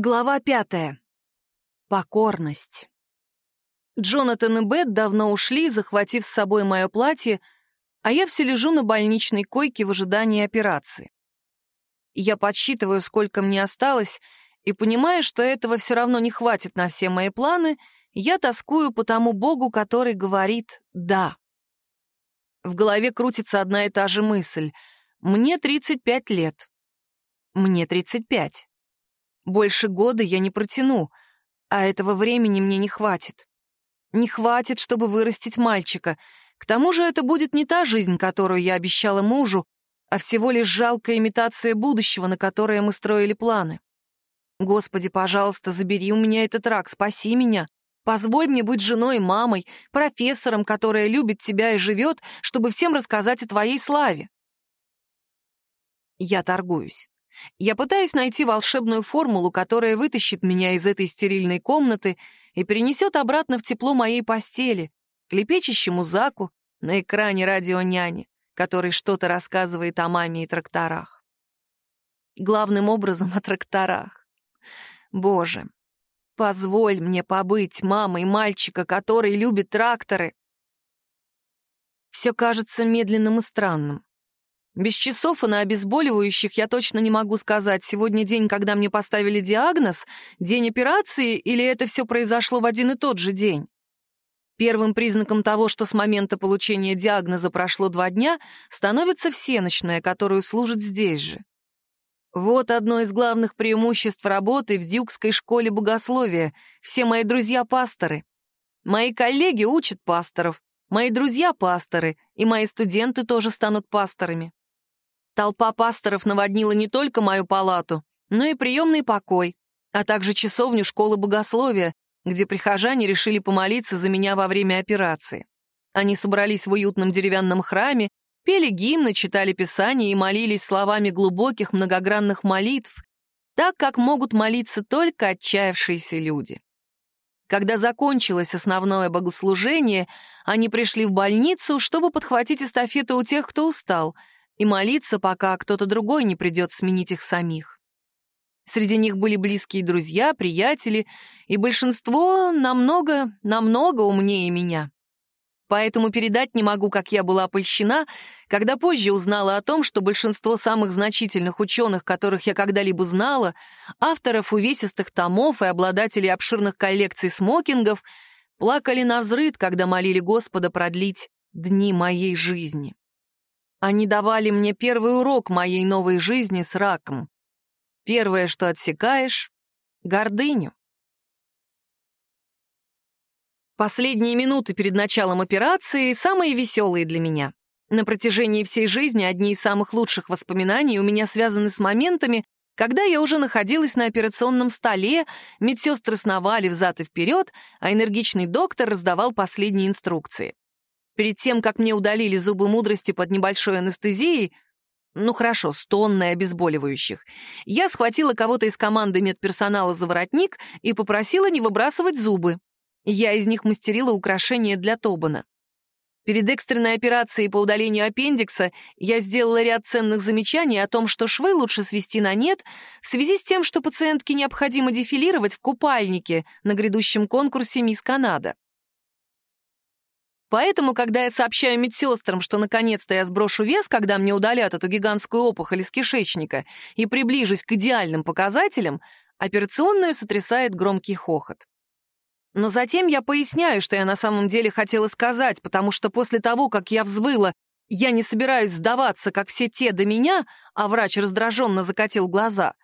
Глава пятая. Покорность. Джонатан и Бет давно ушли, захватив с собой мое платье, а я все лежу на больничной койке в ожидании операции. Я подсчитываю, сколько мне осталось, и понимая, что этого все равно не хватит на все мои планы, я тоскую по тому богу, который говорит «да». В голове крутится одна и та же мысль. Мне 35 лет. Мне 35. Больше года я не протяну, а этого времени мне не хватит. Не хватит, чтобы вырастить мальчика. К тому же это будет не та жизнь, которую я обещала мужу, а всего лишь жалкая имитация будущего, на которое мы строили планы. Господи, пожалуйста, забери у меня этот рак, спаси меня. Позволь мне быть женой мамой, профессором, которая любит тебя и живет, чтобы всем рассказать о твоей славе. Я торгуюсь. Я пытаюсь найти волшебную формулу, которая вытащит меня из этой стерильной комнаты и перенесет обратно в тепло моей постели, к лепечащему Заку на экране радионяни, который что-то рассказывает о маме и тракторах. Главным образом о тракторах. Боже, позволь мне побыть мамой мальчика, который любит тракторы. Все кажется медленным и странным. Без часов и на обезболивающих я точно не могу сказать, сегодня день, когда мне поставили диагноз, день операции или это все произошло в один и тот же день. Первым признаком того, что с момента получения диагноза прошло два дня, становится всеночная, которую служит здесь же. Вот одно из главных преимуществ работы в Дюкской школе богословия. Все мои друзья — пасторы. Мои коллеги учат пасторов, мои друзья — пасторы, и мои студенты тоже станут пасторами. Толпа пасторов наводнила не только мою палату, но и приемный покой, а также часовню школы богословия, где прихожане решили помолиться за меня во время операции. Они собрались в уютном деревянном храме, пели гимны, читали Писание и молились словами глубоких многогранных молитв, так как могут молиться только отчаявшиеся люди. Когда закончилось основное богослужение, они пришли в больницу, чтобы подхватить эстафету у тех, кто устал — и молиться, пока кто-то другой не придет сменить их самих. Среди них были близкие друзья, приятели, и большинство намного, намного умнее меня. Поэтому передать не могу, как я была опольщена, когда позже узнала о том, что большинство самых значительных ученых, которых я когда-либо знала, авторов увесистых томов и обладателей обширных коллекций смокингов, плакали на взрыд, когда молили Господа продлить дни моей жизни. Они давали мне первый урок моей новой жизни с раком. Первое, что отсекаешь — гордыню. Последние минуты перед началом операции самые веселые для меня. На протяжении всей жизни одни из самых лучших воспоминаний у меня связаны с моментами, когда я уже находилась на операционном столе, медсестры сновали взад и вперед, а энергичный доктор раздавал последние инструкции. Перед тем, как мне удалили зубы мудрости под небольшой анестезией, ну хорошо, с тонной обезболивающих, я схватила кого-то из команды медперсонала за воротник и попросила не выбрасывать зубы. Я из них мастерила украшения для Тобана. Перед экстренной операцией по удалению аппендикса я сделала ряд ценных замечаний о том, что швы лучше свести на нет в связи с тем, что пациентке необходимо дефилировать в купальнике на грядущем конкурсе «Мисс Канада». Поэтому, когда я сообщаю медсестрам, что наконец-то я сброшу вес, когда мне удалят эту гигантскую опухоль из кишечника и приближусь к идеальным показателям, операционную сотрясает громкий хохот. Но затем я поясняю, что я на самом деле хотела сказать, потому что после того, как я взвыла, я не собираюсь сдаваться, как все те до меня, а врач раздраженно закатил глаза.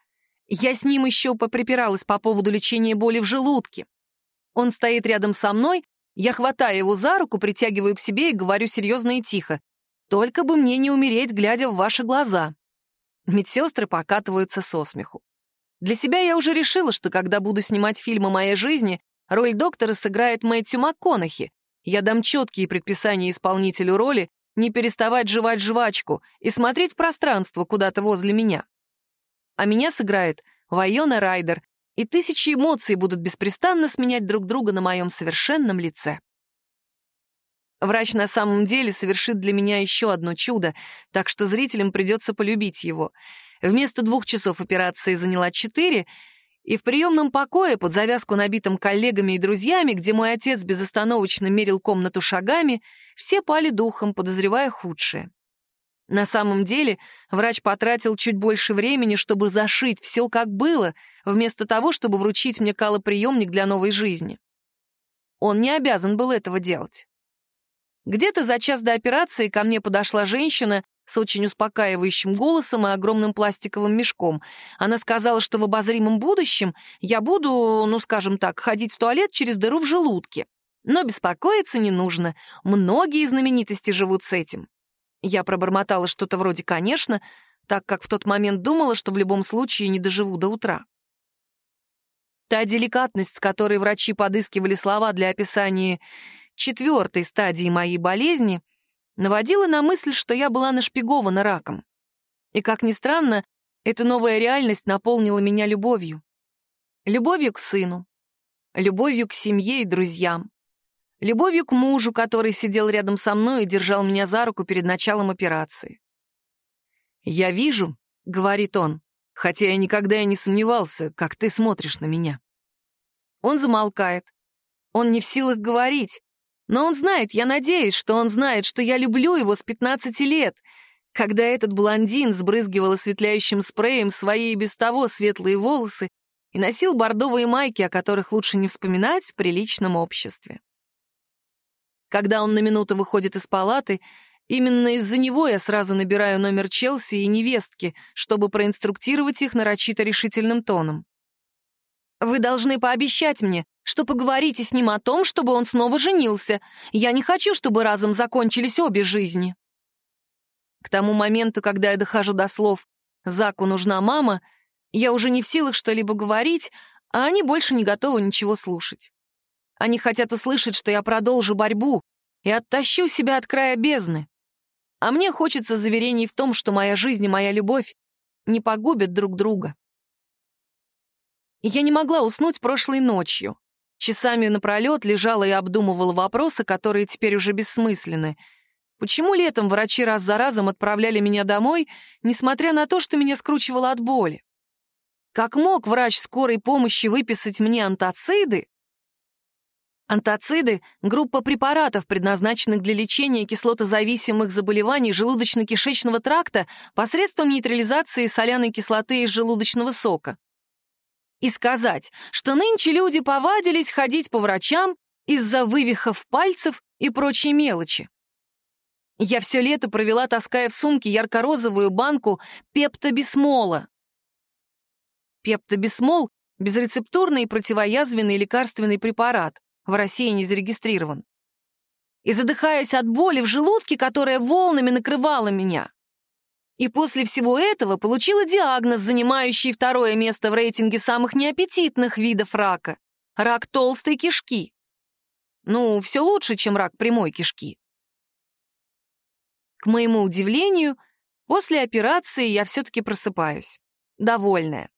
Я с ним еще поприпиралась по поводу лечения боли в желудке. Он стоит рядом со мной, я хватаю его за руку, притягиваю к себе и говорю серьезно и тихо. «Только бы мне не умереть, глядя в ваши глаза». Медсестры покатываются со смеху. Для себя я уже решила, что когда буду снимать фильм о моей жизни, роль доктора сыграет Мэтью МакКонахи. Я дам четкие предписания исполнителю роли не переставать жевать жвачку и смотреть в пространство куда-то возле меня. А меня сыграет Вайона Райдер, и тысячи эмоций будут беспрестанно сменять друг друга на моем совершенном лице. Врач на самом деле совершит для меня еще одно чудо, так что зрителям придется полюбить его. Вместо двух часов операции заняла четыре, И в приемном покое, под завязку набитым коллегами и друзьями, где мой отец безостановочно мерил комнату шагами, все пали духом, подозревая худшее. На самом деле, врач потратил чуть больше времени, чтобы зашить все как было, вместо того, чтобы вручить мне калоприемник для новой жизни. Он не обязан был этого делать. Где-то за час до операции ко мне подошла женщина с очень успокаивающим голосом и огромным пластиковым мешком. Она сказала, что в обозримом будущем я буду, ну, скажем так, ходить в туалет через дыру в желудке. Но беспокоиться не нужно. Многие знаменитости живут с этим. Я пробормотала что-то вроде «конечно», так как в тот момент думала, что в любом случае не доживу до утра. Та деликатность, с которой врачи подыскивали слова для описания четвертой стадии моей болезни — наводила на мысль, что я была нашпигована раком. И, как ни странно, эта новая реальность наполнила меня любовью. Любовью к сыну, любовью к семье и друзьям, любовью к мужу, который сидел рядом со мной и держал меня за руку перед началом операции. «Я вижу», — говорит он, хотя я никогда и не сомневался, как ты смотришь на меня. Он замолкает. Он не в силах говорить, но он знает, я надеюсь, что он знает, что я люблю его с 15 лет, когда этот блондин сбрызгивал осветляющим спреем свои и без того светлые волосы и носил бордовые майки, о которых лучше не вспоминать в приличном обществе. Когда он на минуту выходит из палаты, именно из-за него я сразу набираю номер Челси и невестки, чтобы проинструктировать их нарочито решительным тоном. «Вы должны пообещать мне, что поговорите с ним о том, чтобы он снова женился. Я не хочу, чтобы разом закончились обе жизни». К тому моменту, когда я дохожу до слов «Заку нужна мама», я уже не в силах что-либо говорить, а они больше не готовы ничего слушать. Они хотят услышать, что я продолжу борьбу и оттащу себя от края бездны. А мне хочется заверений в том, что моя жизнь и моя любовь не погубят друг друга. Я не могла уснуть прошлой ночью. Часами напролет лежала и обдумывала вопросы, которые теперь уже бессмысленны. Почему летом врачи раз за разом отправляли меня домой, несмотря на то, что меня скручивало от боли? Как мог врач скорой помощи выписать мне антациды? Антациды — группа препаратов, предназначенных для лечения кислотозависимых заболеваний желудочно-кишечного тракта посредством нейтрализации соляной кислоты из желудочного сока и сказать, что нынче люди повадились ходить по врачам из-за вывихов пальцев и прочей мелочи. Я все лето провела, таская в сумке ярко-розовую банку пептобисмола. Пептобисмол — безрецептурный противоязвенный лекарственный препарат, в России не зарегистрирован. И задыхаясь от боли в желудке, которая волнами накрывала меня, и после всего этого получила диагноз, занимающий второе место в рейтинге самых неаппетитных видов рака — рак толстой кишки. Ну, все лучше, чем рак прямой кишки. К моему удивлению, после операции я все-таки просыпаюсь. Довольная.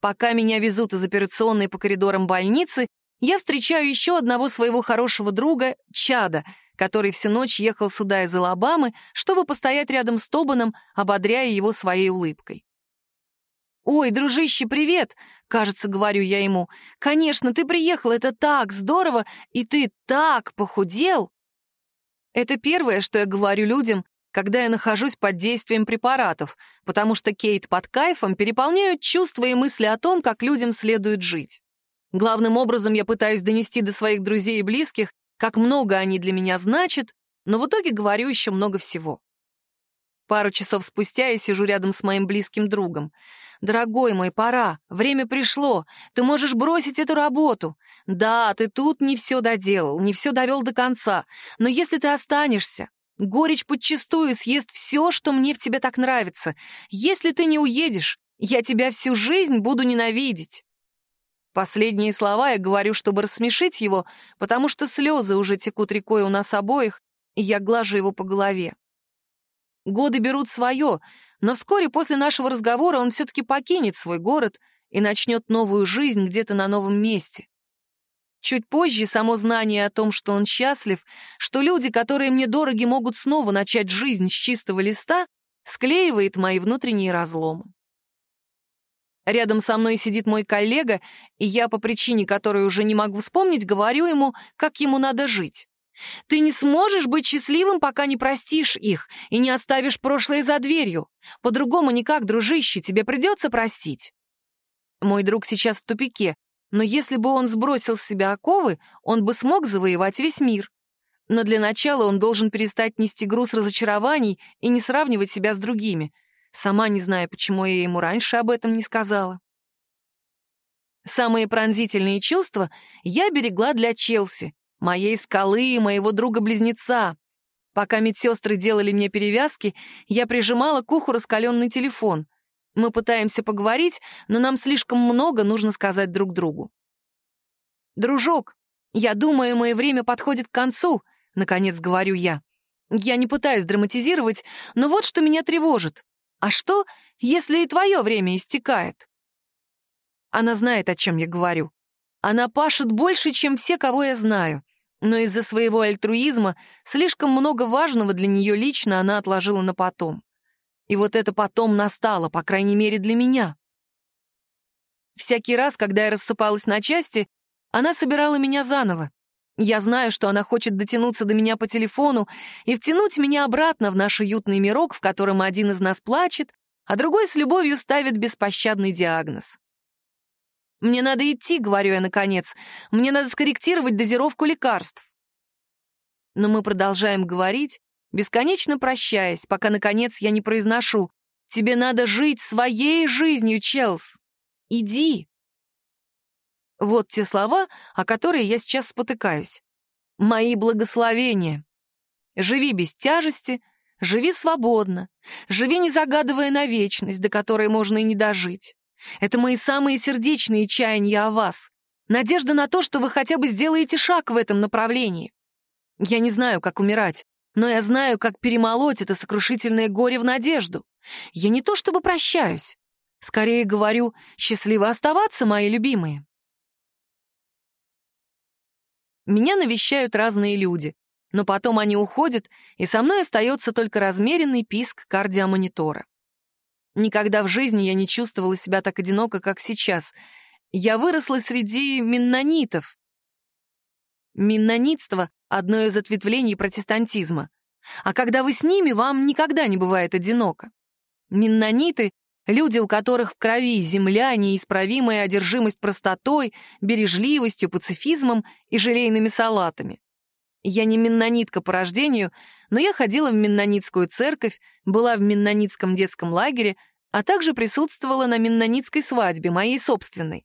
Пока меня везут из операционной по коридорам больницы, я встречаю еще одного своего хорошего друга, Чада, который всю ночь ехал сюда из Алабамы, чтобы постоять рядом с Тобаном, ободряя его своей улыбкой. «Ой, дружище, привет!» — кажется, говорю я ему. «Конечно, ты приехал, это так здорово, и ты так похудел!» Это первое, что я говорю людям, когда я нахожусь под действием препаратов, потому что Кейт под кайфом переполняют чувства и мысли о том, как людям следует жить. Главным образом я пытаюсь донести до своих друзей и близких, как много они для меня значат, но в итоге говорю еще много всего. Пару часов спустя я сижу рядом с моим близким другом. «Дорогой мой, пора. Время пришло. Ты можешь бросить эту работу. Да, ты тут не все доделал, не все довел до конца. Но если ты останешься, горечь подчистую съест все, что мне в тебе так нравится. Если ты не уедешь, я тебя всю жизнь буду ненавидеть». Последние слова я говорю, чтобы рассмешить его, потому что слезы уже текут рекой у нас обоих, и я глажу его по голове. Годы берут свое, но вскоре после нашего разговора он все-таки покинет свой город и начнет новую жизнь где-то на новом месте. Чуть позже само знание о том, что он счастлив, что люди, которые мне дороги, могут снова начать жизнь с чистого листа, склеивает мои внутренние разломы. Рядом со мной сидит мой коллега, и я, по причине которой уже не могу вспомнить, говорю ему, как ему надо жить. Ты не сможешь быть счастливым, пока не простишь их и не оставишь прошлое за дверью. По-другому никак, дружище, тебе придется простить. Мой друг сейчас в тупике, но если бы он сбросил с себя оковы, он бы смог завоевать весь мир. Но для начала он должен перестать нести груз разочарований и не сравнивать себя с другими. Сама не знаю, почему я ему раньше об этом не сказала. Самые пронзительные чувства я берегла для Челси, моей скалы и моего друга-близнеца. Пока медсестры делали мне перевязки, я прижимала к уху раскаленный телефон. Мы пытаемся поговорить, но нам слишком много нужно сказать друг другу. «Дружок, я думаю, мое время подходит к концу», — наконец говорю я. Я не пытаюсь драматизировать, но вот что меня тревожит. А что, если и твое время истекает? Она знает, о чем я говорю. Она пашет больше, чем все, кого я знаю. Но из-за своего альтруизма слишком много важного для нее лично она отложила на потом. И вот это потом настало, по крайней мере, для меня. Всякий раз, когда я рассыпалась на части, она собирала меня заново. Я знаю, что она хочет дотянуться до меня по телефону и втянуть меня обратно в наш уютный мирок, в котором один из нас плачет, а другой с любовью ставит беспощадный диагноз. «Мне надо идти», — говорю я наконец. «Мне надо скорректировать дозировку лекарств». Но мы продолжаем говорить, бесконечно прощаясь, пока, наконец, я не произношу «Тебе надо жить своей жизнью, Челс! Иди!» Вот те слова, о которые я сейчас спотыкаюсь. Мои благословения. Живи без тяжести, живи свободно, живи не загадывая на вечность, до которой можно и не дожить. Это мои самые сердечные чаяния о вас. Надежда на то, что вы хотя бы сделаете шаг в этом направлении. Я не знаю, как умирать, но я знаю, как перемолоть это сокрушительное горе в надежду. Я не то чтобы прощаюсь. Скорее говорю, счастливо оставаться, мои любимые. Меня навещают разные люди, но потом они уходят, и со мной остается только размеренный писк кардиомонитора. Никогда в жизни я не чувствовала себя так одиноко, как сейчас. Я выросла среди миннонитов. Миннонитство — одно из ответвлений протестантизма. А когда вы с ними, вам никогда не бывает одиноко. Миннониты Люди, у которых в крови земля, неисправимая одержимость простотой, бережливостью, пацифизмом и желейными салатами. Я не миннонитка по рождению, но я ходила в миннонитскую церковь, была в миннонитском детском лагере, а также присутствовала на миннонитской свадьбе, моей собственной.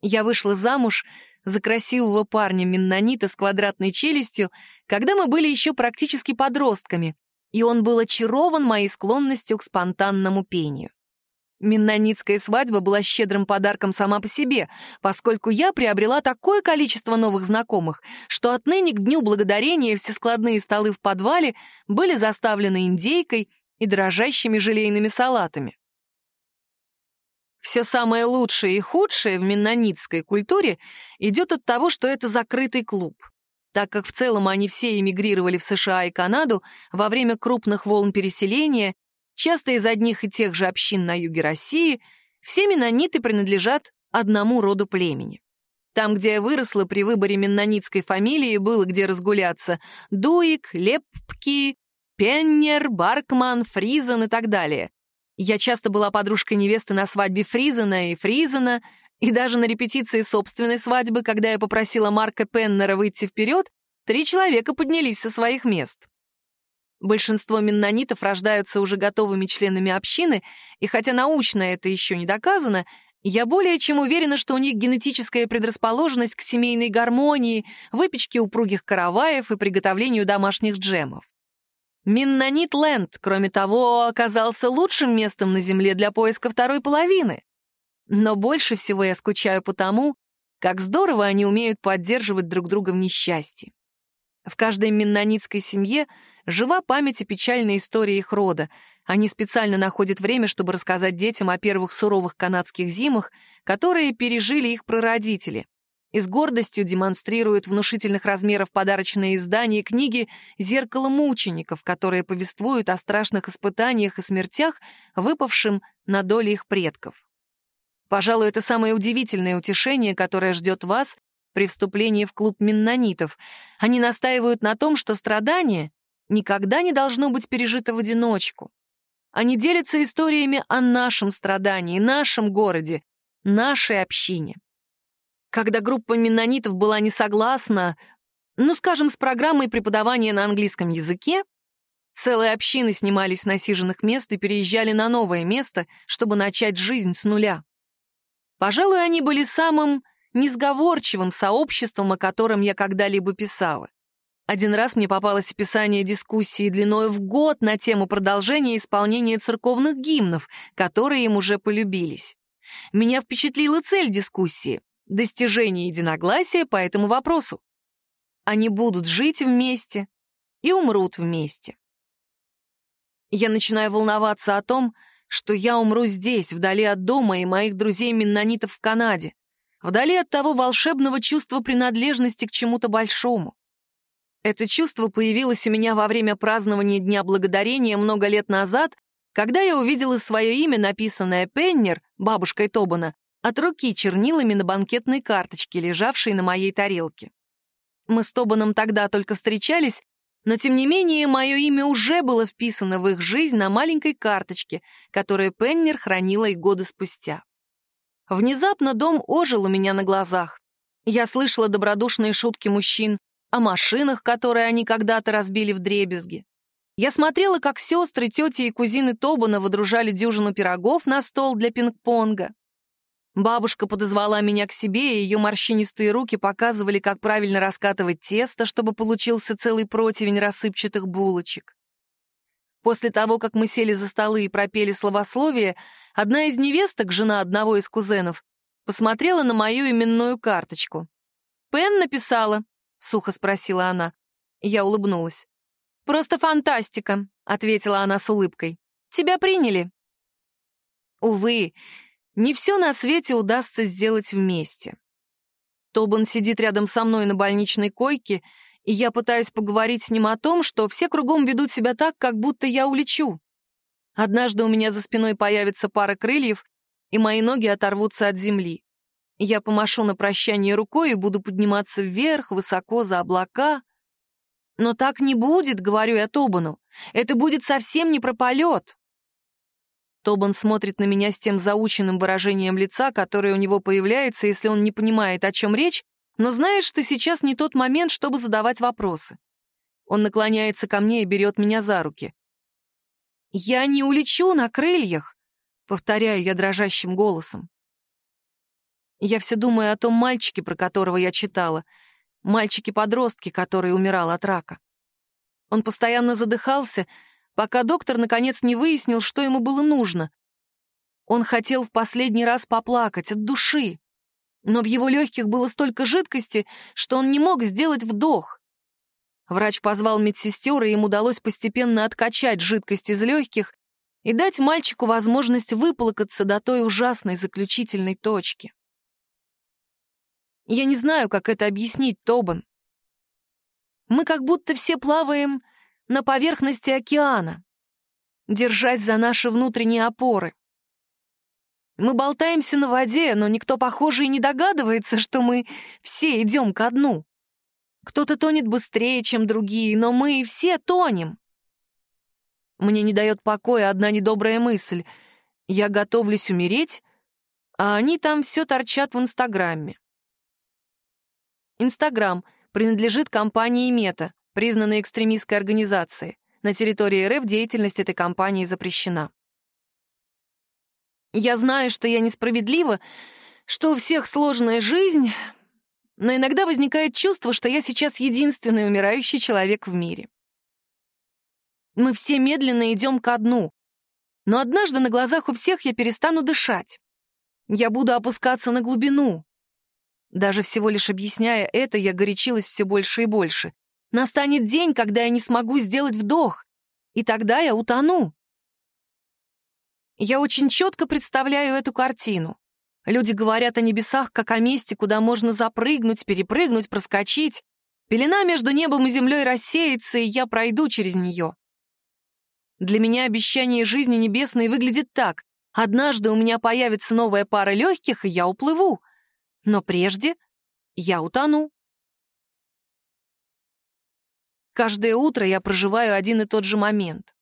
Я вышла замуж за красивого парня миннонита с квадратной челюстью, когда мы были еще практически подростками, и он был очарован моей склонностью к спонтанному пению. Миннонитская свадьба была щедрым подарком сама по себе, поскольку я приобрела такое количество новых знакомых, что отныне к Дню Благодарения все складные столы в подвале были заставлены индейкой и дрожащими желейными салатами. Все самое лучшее и худшее в миннонитской культуре идет от того, что это закрытый клуб. Так как в целом они все эмигрировали в США и Канаду во время крупных волн переселения часто из одних и тех же общин на юге России, все меннониты принадлежат одному роду племени. Там, где я выросла, при выборе меннонитской фамилии было где разгуляться — Дуик, Леппки, Пеннер, Баркман, Фризен и так далее. Я часто была подружкой невесты на свадьбе Фризена и Фризена, и даже на репетиции собственной свадьбы, когда я попросила Марка Пеннера выйти вперед, три человека поднялись со своих мест. Большинство меннонитов рождаются уже готовыми членами общины, и хотя научно это еще не доказано, я более чем уверена, что у них генетическая предрасположенность к семейной гармонии, выпечке упругих караваев и приготовлению домашних джемов. Миннонит Ленд, кроме того, оказался лучшим местом на Земле для поиска второй половины. Но больше всего я скучаю по тому, как здорово они умеют поддерживать друг друга в несчастье. В каждой миннонитской семье — Жива память о печальной истории их рода. Они специально находят время, чтобы рассказать детям о первых суровых канадских зимах, которые пережили их прародители. И с гордостью демонстрируют внушительных размеров подарочные издания книги «Зеркало мучеников», которые повествуют о страшных испытаниях и смертях, выпавшим на долю их предков. Пожалуй, это самое удивительное утешение, которое ждет вас при вступлении в клуб меннонитов. Они настаивают на том, что страдание никогда не должно быть пережито в одиночку. Они делятся историями о нашем страдании, нашем городе, нашей общине. Когда группа меннонитов была не согласна, ну, скажем, с программой преподавания на английском языке, целые общины снимались с насиженных мест и переезжали на новое место, чтобы начать жизнь с нуля. Пожалуй, они были самым несговорчивым сообществом, о котором я когда-либо писала. Один раз мне попалось описание дискуссии длиной в год на тему продолжения исполнения церковных гимнов, которые им уже полюбились. Меня впечатлила цель дискуссии — достижение единогласия по этому вопросу. Они будут жить вместе и умрут вместе. Я начинаю волноваться о том, что я умру здесь, вдали от дома и моих друзей-меннонитов в Канаде, вдали от того волшебного чувства принадлежности к чему-то большому. Это чувство появилось у меня во время празднования Дня Благодарения много лет назад, когда я увидела свое имя, написанное Пеннер, бабушкой Тобана, от руки чернилами на банкетной карточке, лежавшей на моей тарелке. Мы с Тобаном тогда только встречались, но тем не менее мое имя уже было вписано в их жизнь на маленькой карточке, которую Пеннер хранила и годы спустя. Внезапно дом ожил у меня на глазах. Я слышала добродушные шутки мужчин о машинах, которые они когда-то разбили в дребезги. Я смотрела, как сестры, тети и кузины Тобана выдружали дюжину пирогов на стол для пинг-понга. Бабушка подозвала меня к себе, и ее морщинистые руки показывали, как правильно раскатывать тесто, чтобы получился целый противень рассыпчатых булочек. После того, как мы сели за столы и пропели словословие, одна из невесток, жена одного из кузенов, посмотрела на мою именную карточку. «Пен написала?» — сухо спросила она. Я улыбнулась. «Просто фантастика», — ответила она с улыбкой. «Тебя приняли». Увы, не все на свете удастся сделать вместе. Тобан сидит рядом со мной на больничной койке, и я пытаюсь поговорить с ним о том, что все кругом ведут себя так, как будто я улечу. Однажды у меня за спиной появится пара крыльев, и мои ноги оторвутся от земли. Я помашу на прощание рукой и буду подниматься вверх, высоко, за облака. Но так не будет, говорю я Тобану. Это будет совсем не про полет. Тобан смотрит на меня с тем заученным выражением лица, которое у него появляется, если он не понимает, о чем речь, но знает, что сейчас не тот момент, чтобы задавать вопросы. Он наклоняется ко мне и берет меня за руки. «Я не улечу на крыльях», — повторяю я дрожащим голосом. Я все думаю о том мальчике, про которого я читала, мальчике-подростке, который умирал от рака. Он постоянно задыхался, пока доктор наконец не выяснил, что ему было нужно. Он хотел в последний раз поплакать от души, но в его легких было столько жидкости, что он не мог сделать вдох. Врач позвал медсестер, и им удалось постепенно откачать жидкость из легких и дать мальчику возможность выплакаться до той ужасной заключительной точки. Я не знаю, как это объяснить, Тобан. Мы как будто все плаваем на поверхности океана, держась за наши внутренние опоры. Мы болтаемся на воде, но никто, похоже, и не догадывается, что мы все идем ко дну. Кто-то тонет быстрее, чем другие, но мы все тонем. Мне не дает покоя одна недобрая мысль. Я готовлюсь умереть, а они там все торчат в Инстаграме. Инстаграм принадлежит компании Мета, признанной экстремистской организацией. На территории РФ деятельность этой компании запрещена. Я знаю, что я несправедлива, что у всех сложная жизнь, но иногда возникает чувство, что я сейчас единственный умирающий человек в мире. Мы все медленно идем ко дну, но однажды на глазах у всех я перестану дышать. Я буду опускаться на глубину. Даже всего лишь объясняя это, я горячилась все больше и больше. Настанет день, когда я не смогу сделать вдох, и тогда я утону. Я очень четко представляю эту картину. Люди говорят о небесах как о месте, куда можно запрыгнуть, перепрыгнуть, проскочить. Пелена между небом и землей рассеется, и я пройду через нее. Для меня обещание жизни небесной выглядит так. Однажды у меня появится новая пара легких, и я уплыву. Но прежде я утону. Каждое утро я проживаю один и тот же момент.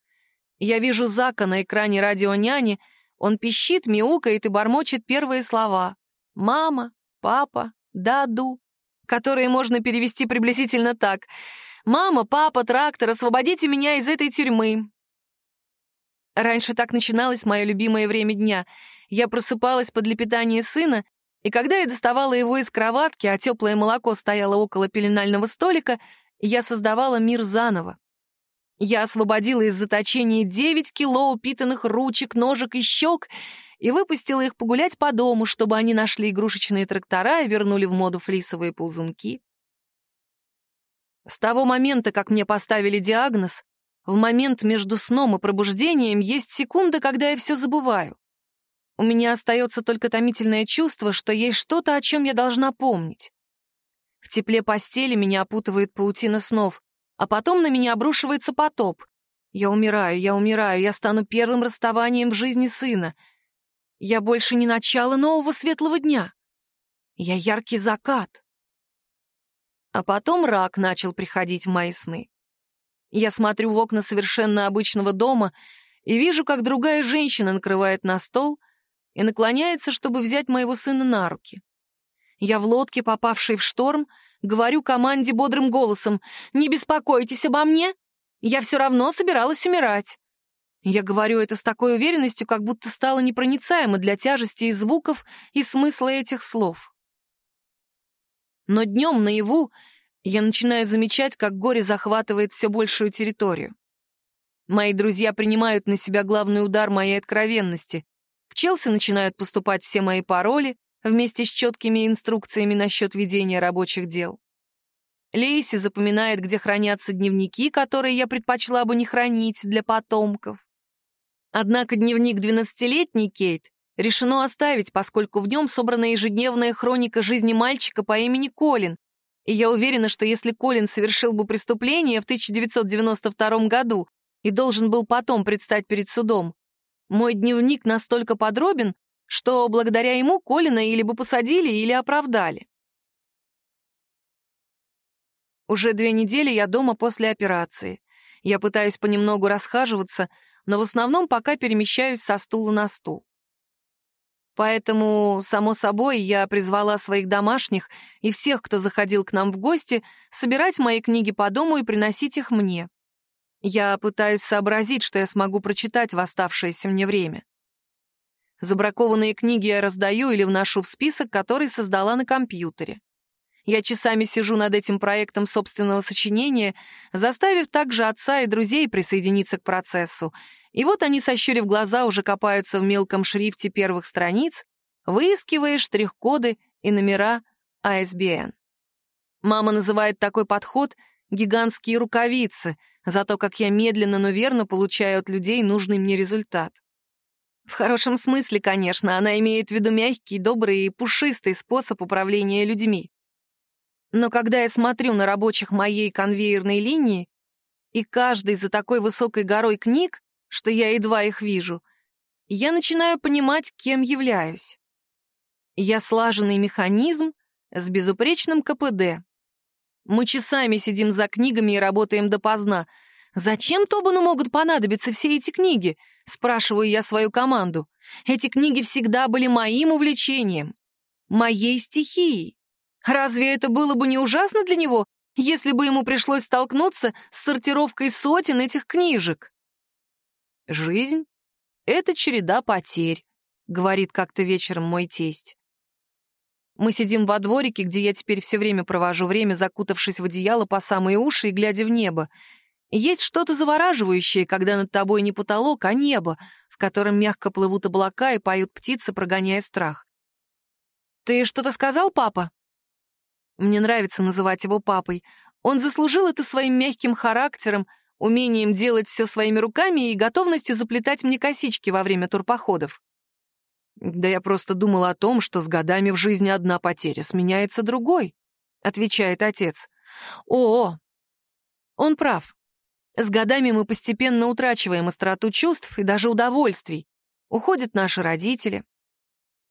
Я вижу Зака на экране радионяни, он пищит, мяукает и бормочет первые слова. «Мама», «папа», «даду», которые можно перевести приблизительно так. «Мама, папа, трактор, освободите меня из этой тюрьмы». Раньше так начиналось мое любимое время дня. Я просыпалась под лепетание сына, и когда я доставала его из кроватки, а теплое молоко стояло около пеленального столика, я создавала мир заново. Я освободила из заточения 9 кило упитанных ручек, ножек и щек и выпустила их погулять по дому, чтобы они нашли игрушечные трактора и вернули в моду флисовые ползунки. С того момента, как мне поставили диагноз, в момент между сном и пробуждением есть секунда, когда я все забываю. У меня остается только томительное чувство, что есть что-то, о чем я должна помнить. В тепле постели меня опутывает паутина снов, а потом на меня обрушивается потоп. Я умираю, я умираю, я стану первым расставанием в жизни сына. Я больше не начало нового светлого дня. Я яркий закат. А потом рак начал приходить в мои сны. Я смотрю в окна совершенно обычного дома и вижу, как другая женщина накрывает на стол и наклоняется, чтобы взять моего сына на руки. Я в лодке, попавшей в шторм, Говорю команде бодрым голосом, «Не беспокойтесь обо мне, я все равно собиралась умирать». Я говорю это с такой уверенностью, как будто стало непроницаемо для тяжести и звуков и смысла этих слов. Но днем наяву я начинаю замечать, как горе захватывает все большую территорию. Мои друзья принимают на себя главный удар моей откровенности. К Челси начинают поступать все мои пароли, вместе с четкими инструкциями насчет ведения рабочих дел. Лейси запоминает, где хранятся дневники, которые я предпочла бы не хранить для потомков. Однако дневник 12-летней Кейт решено оставить, поскольку в нем собрана ежедневная хроника жизни мальчика по имени Колин, и я уверена, что если Колин совершил бы преступление в 1992 году и должен был потом предстать перед судом, мой дневник настолько подробен, что благодаря ему Колина или бы посадили, или оправдали. Уже две недели я дома после операции. Я пытаюсь понемногу расхаживаться, но в основном пока перемещаюсь со стула на стул. Поэтому, само собой, я призвала своих домашних и всех, кто заходил к нам в гости, собирать мои книги по дому и приносить их мне. Я пытаюсь сообразить, что я смогу прочитать в оставшееся мне время. Забракованные книги я раздаю или вношу в список, который создала на компьютере. Я часами сижу над этим проектом собственного сочинения, заставив также отца и друзей присоединиться к процессу. И вот они, сощурив глаза, уже копаются в мелком шрифте первых страниц, выискивая штрих-коды и номера ISBN. Мама называет такой подход «гигантские рукавицы», за то, как я медленно, но верно получаю от людей нужный мне результат. В хорошем смысле, конечно, она имеет в виду мягкий, добрый и пушистый способ управления людьми. Но когда я смотрю на рабочих моей конвейерной линии, и каждый за такой высокой горой книг, что я едва их вижу, я начинаю понимать, кем являюсь. Я слаженный механизм с безупречным КПД. Мы часами сидим за книгами и работаем допоздна — «Зачем Тобану могут понадобиться все эти книги?» — спрашиваю я свою команду. «Эти книги всегда были моим увлечением, моей стихией. Разве это было бы не ужасно для него, если бы ему пришлось столкнуться с сортировкой сотен этих книжек?» «Жизнь — это череда потерь», — говорит как-то вечером мой тесть. Мы сидим во дворике, где я теперь все время провожу время, закутавшись в одеяло по самые уши и глядя в небо. Есть что-то завораживающее, когда над тобой не потолок, а небо, в котором мягко плывут облака и поют птицы, прогоняя страх. «Ты что-то сказал, папа?» Мне нравится называть его папой. Он заслужил это своим мягким характером, умением делать все своими руками и готовностью заплетать мне косички во время турпоходов. «Да я просто думал о том, что с годами в жизни одна потеря сменяется другой», — отвечает отец. «О, он прав. С годами мы постепенно утрачиваем остроту чувств и даже удовольствий. уходят наши родители,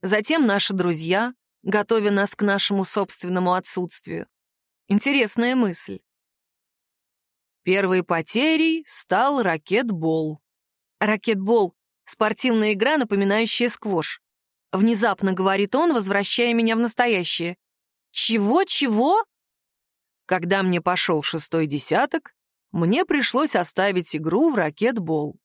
затем наши друзья, готовя нас к нашему собственному отсутствию. Интересная мысль. Первой потерей стал ракетбол. Ракетбол — спортивная игра, напоминающая сквош. Внезапно говорит он, возвращая меня в настоящее. Чего-чего? Когда мне пошел шестой десяток, мне пришлось оставить игру в ракетбол.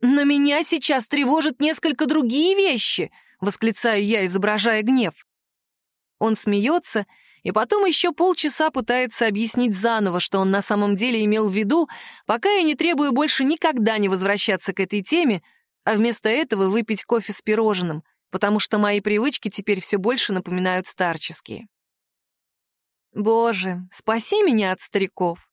«Но меня сейчас тревожат несколько другие вещи!» — восклицаю я, изображая гнев. Он смеется и потом еще полчаса пытается объяснить заново, что он на самом деле имел в виду, пока я не требую больше никогда не возвращаться к этой теме, а вместо этого выпить кофе с пирожным, потому что мои привычки теперь все больше напоминают старческие. Боже, спаси меня от стариков.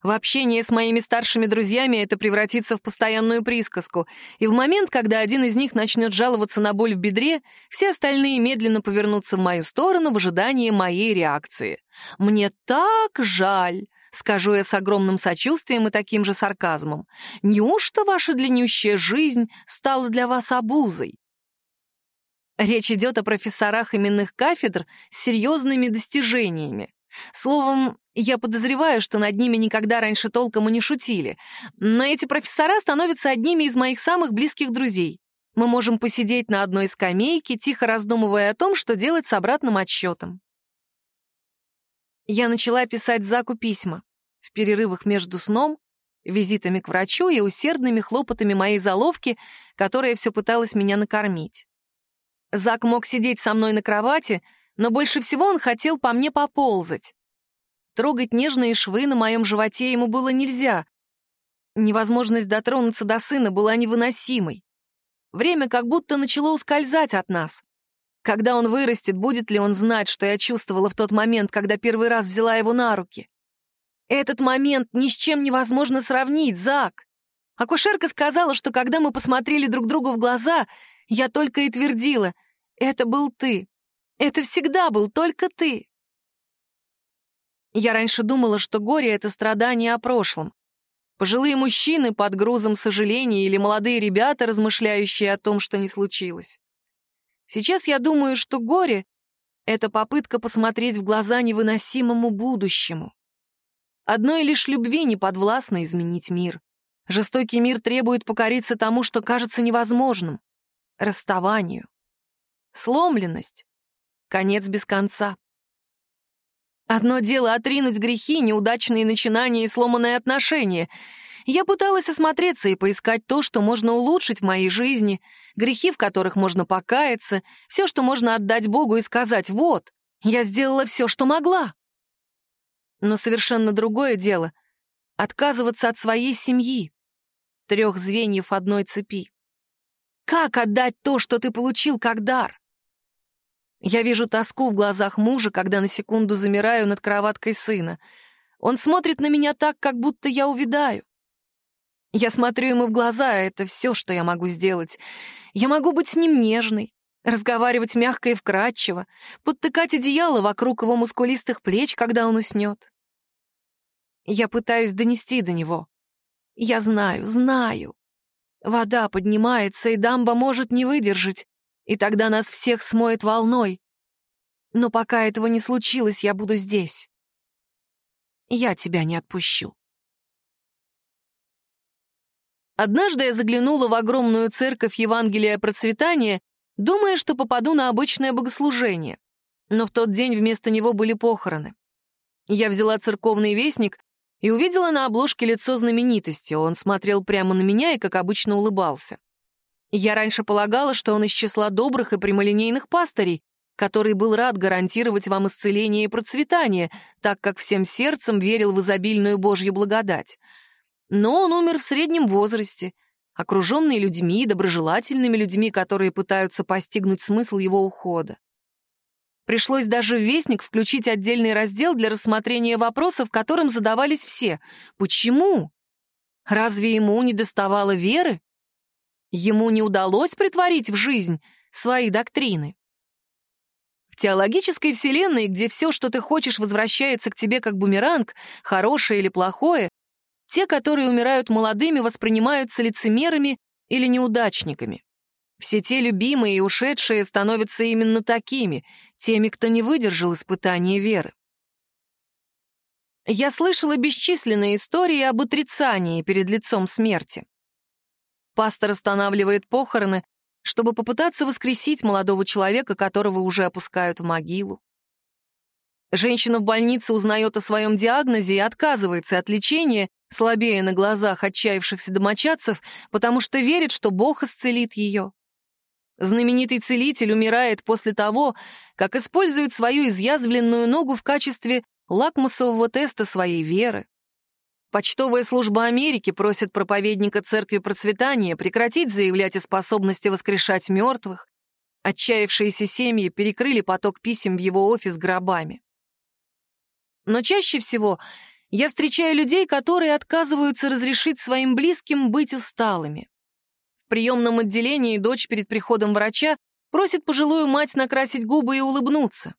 В общении с моими старшими друзьями это превратится в постоянную присказку, и в момент, когда один из них начнет жаловаться на боль в бедре, все остальные медленно повернутся в мою сторону в ожидании моей реакции. «Мне так жаль!» — скажу я с огромным сочувствием и таким же сарказмом. «Неужто ваша длиннющая жизнь стала для вас обузой?» Речь идет о профессорах именных кафедр с серьезными достижениями. Словом, я подозреваю, что над ними никогда раньше толком и не шутили, но эти профессора становятся одними из моих самых близких друзей. Мы можем посидеть на одной скамейке, тихо раздумывая о том, что делать с обратным отсчетом. Я начала писать Заку письма. В перерывах между сном, визитами к врачу и усердными хлопотами моей заловки, которая все пыталась меня накормить. Зак мог сидеть со мной на кровати, но больше всего он хотел по мне поползать. Трогать нежные швы на моем животе ему было нельзя. Невозможность дотронуться до сына была невыносимой. Время как будто начало ускользать от нас. Когда он вырастет, будет ли он знать, что я чувствовала в тот момент, когда первый раз взяла его на руки? Этот момент ни с чем невозможно сравнить, Зак. Акушерка сказала, что когда мы посмотрели друг другу в глаза, я только и твердила, это был ты. Это всегда был только ты. Я раньше думала, что горе — это страдание о прошлом. Пожилые мужчины под грузом сожаления или молодые ребята, размышляющие о том, что не случилось. Сейчас я думаю, что горе — это попытка посмотреть в глаза невыносимому будущему. Одной лишь любви не подвластно изменить мир. Жестокий мир требует покориться тому, что кажется невозможным — расставанию. Сломленность — конец без конца. Одно дело отринуть грехи, неудачные начинания и сломанные отношения. Я пыталась осмотреться и поискать то, что можно улучшить в моей жизни, грехи, в которых можно покаяться, все, что можно отдать Богу и сказать «Вот, я сделала все, что могла». Но совершенно другое дело — отказываться от своей семьи, трех звеньев одной цепи. Как отдать то, что ты получил как дар? Я вижу тоску в глазах мужа, когда на секунду замираю над кроваткой сына. Он смотрит на меня так, как будто я увядаю. Я смотрю ему в глаза, а это все, что я могу сделать. Я могу быть с ним нежной, разговаривать мягко и вкрадчиво, подтыкать одеяло вокруг его мускулистых плеч, когда он уснет. Я пытаюсь донести до него. Я знаю, знаю. Вода поднимается, и дамба может не выдержать и тогда нас всех смоет волной. Но пока этого не случилось, я буду здесь. Я тебя не отпущу. Однажды я заглянула в огромную церковь Евангелия Процветания, думая, что попаду на обычное богослужение. Но в тот день вместо него были похороны. Я взяла церковный вестник и увидела на обложке лицо знаменитости. Он смотрел прямо на меня и, как обычно, улыбался. Я раньше полагала, что он из числа добрых и прямолинейных пастырей, который был рад гарантировать вам исцеление и процветание, так как всем сердцем верил в изобильную Божью благодать. Но он умер в среднем возрасте, окруженный людьми, доброжелательными людьми, которые пытаются постигнуть смысл его ухода. Пришлось даже в Вестник включить отдельный раздел для рассмотрения вопросов, которым задавались все. Почему? Разве ему не доставало веры? Ему не удалось притворить в жизнь свои доктрины. В теологической вселенной, где все, что ты хочешь, возвращается к тебе как бумеранг, хорошее или плохое, те, которые умирают молодыми, воспринимаются лицемерами или неудачниками. Все те любимые и ушедшие становятся именно такими, теми, кто не выдержал испытания веры. Я слышала бесчисленные истории об отрицании перед лицом смерти. Пастор останавливает похороны, чтобы попытаться воскресить молодого человека, которого уже опускают в могилу. Женщина в больнице узнает о своем диагнозе и отказывается от лечения, слабее на глазах отчаявшихся домочадцев, потому что верит, что Бог исцелит ее. Знаменитый целитель умирает после того, как использует свою изъязвленную ногу в качестве лакмусового теста своей веры. Почтовая служба Америки просит проповедника Церкви Процветания прекратить заявлять о способности воскрешать мертвых. Отчаявшиеся семьи перекрыли поток писем в его офис гробами. Но чаще всего я встречаю людей, которые отказываются разрешить своим близким быть усталыми. В приемном отделении дочь перед приходом врача просит пожилую мать накрасить губы и улыбнуться.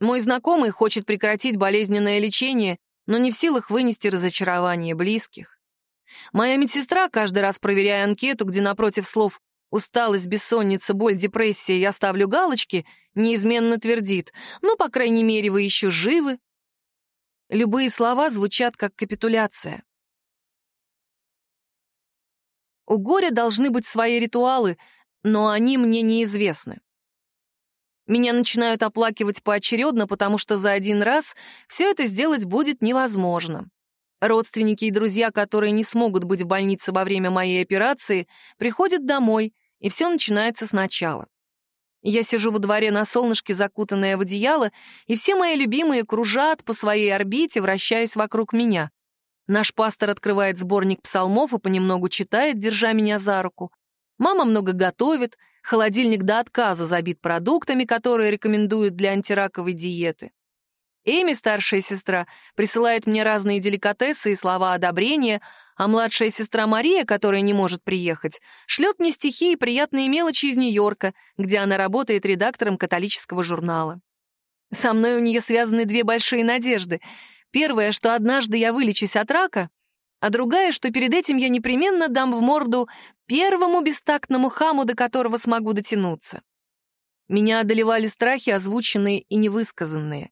Мой знакомый хочет прекратить болезненное лечение но не в силах вынести разочарование близких. Моя медсестра, каждый раз проверяя анкету, где напротив слов «усталость, бессонница, боль, депрессия» я ставлю галочки, неизменно твердит «ну, по крайней мере, вы еще живы». Любые слова звучат как капитуляция. У горя должны быть свои ритуалы, но они мне неизвестны. Меня начинают оплакивать поочередно, потому что за один раз все это сделать будет невозможно. Родственники и друзья, которые не смогут быть в больнице во время моей операции, приходят домой, и все начинается сначала. Я сижу во дворе на солнышке, закутанная в одеяло, и все мои любимые кружат по своей орбите, вращаясь вокруг меня. Наш пастор открывает сборник псалмов и понемногу читает, держа меня за руку. Мама много готовит, Холодильник до отказа забит продуктами, которые рекомендуют для антираковой диеты. Эми, старшая сестра, присылает мне разные деликатесы и слова одобрения, а младшая сестра Мария, которая не может приехать, шлет мне стихи и приятные мелочи из Нью-Йорка, где она работает редактором католического журнала. Со мной у нее связаны две большие надежды. Первая, что однажды я вылечусь от рака, а другая, что перед этим я непременно дам в морду первому бестактному хаму, до которого смогу дотянуться. Меня одолевали страхи, озвученные и невысказанные.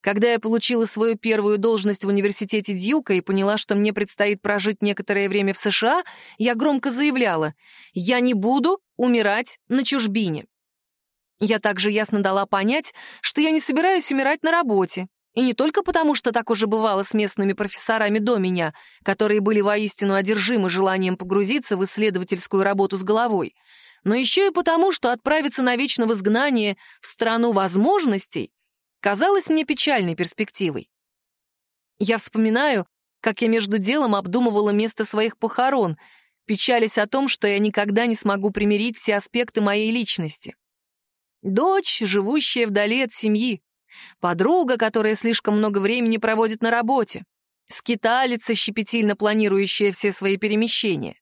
Когда я получила свою первую должность в университете Дьюка и поняла, что мне предстоит прожить некоторое время в США, я громко заявляла «Я не буду умирать на чужбине». Я также ясно дала понять, что я не собираюсь умирать на работе, и не только потому, что так уже бывало с местными профессорами до меня, которые были воистину одержимы желанием погрузиться в исследовательскую работу с головой, но еще и потому, что отправиться навечно в изгнание в страну возможностей казалось мне печальной перспективой. Я вспоминаю, как я между делом обдумывала место своих похорон, печалясь о том, что я никогда не смогу примирить все аспекты моей личности. Дочь, живущая вдали от семьи, подруга, которая слишком много времени проводит на работе, скиталица, щепетильно планирующая все свои перемещения.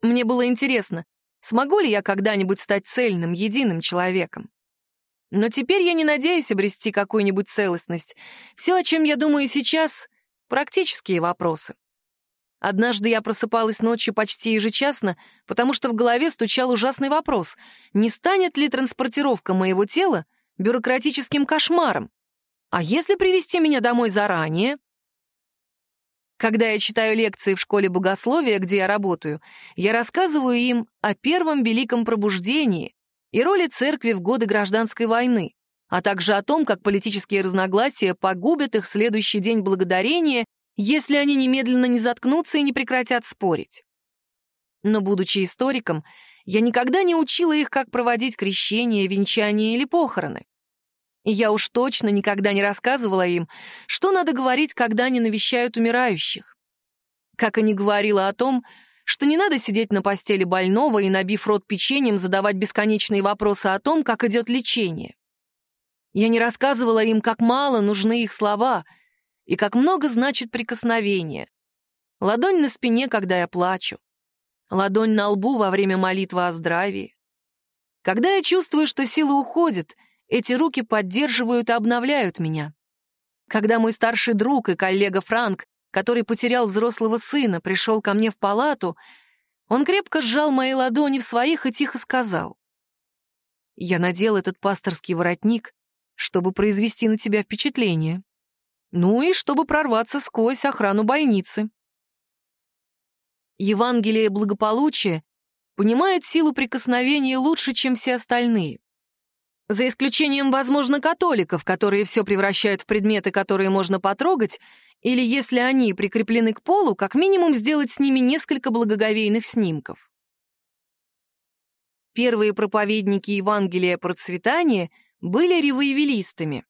Мне было интересно, смогу ли я когда-нибудь стать цельным, единым человеком. Но теперь я не надеюсь обрести какую-нибудь целостность. Все, о чем я думаю сейчас — практические вопросы. Однажды я просыпалась ночью почти ежечасно, потому что в голове стучал ужасный вопрос, не станет ли транспортировка моего тела бюрократическим кошмаром. А если привести меня домой заранее? Когда я читаю лекции в школе богословия, где я работаю, я рассказываю им о первом великом пробуждении и роли церкви в годы гражданской войны, а также о том, как политические разногласия погубят их следующий день благодарения, если они немедленно не заткнутся и не прекратят спорить. Но, будучи историком, я никогда не учила их, как проводить крещение, венчание или похороны. И я уж точно никогда не рассказывала им, что надо говорить, когда они навещают умирающих. Как и не говорила о том, что не надо сидеть на постели больного и, набив рот печеньем, задавать бесконечные вопросы о том, как идет лечение. Я не рассказывала им, как мало нужны их слова и как много значит прикосновение. Ладонь на спине, когда я плачу ладонь на лбу во время молитвы о здравии. Когда я чувствую, что сила уходит, эти руки поддерживают и обновляют меня. Когда мой старший друг и коллега Франк, который потерял взрослого сына, пришел ко мне в палату, Он крепко сжал мои ладони в своих и тихо сказал. «Я надел этот пасторский воротник, чтобы произвести на тебя впечатление. Ну и чтобы прорваться сквозь охрану больницы. Евангелие благополучия понимает силу прикосновения лучше, чем все остальные. За исключением, возможно, католиков, которые все превращают в предметы, которые можно потрогать, или, если они прикреплены к полу, как минимум сделать с ними несколько благоговейных снимков. Первые проповедники Евангелия процветания были ревоевелистами.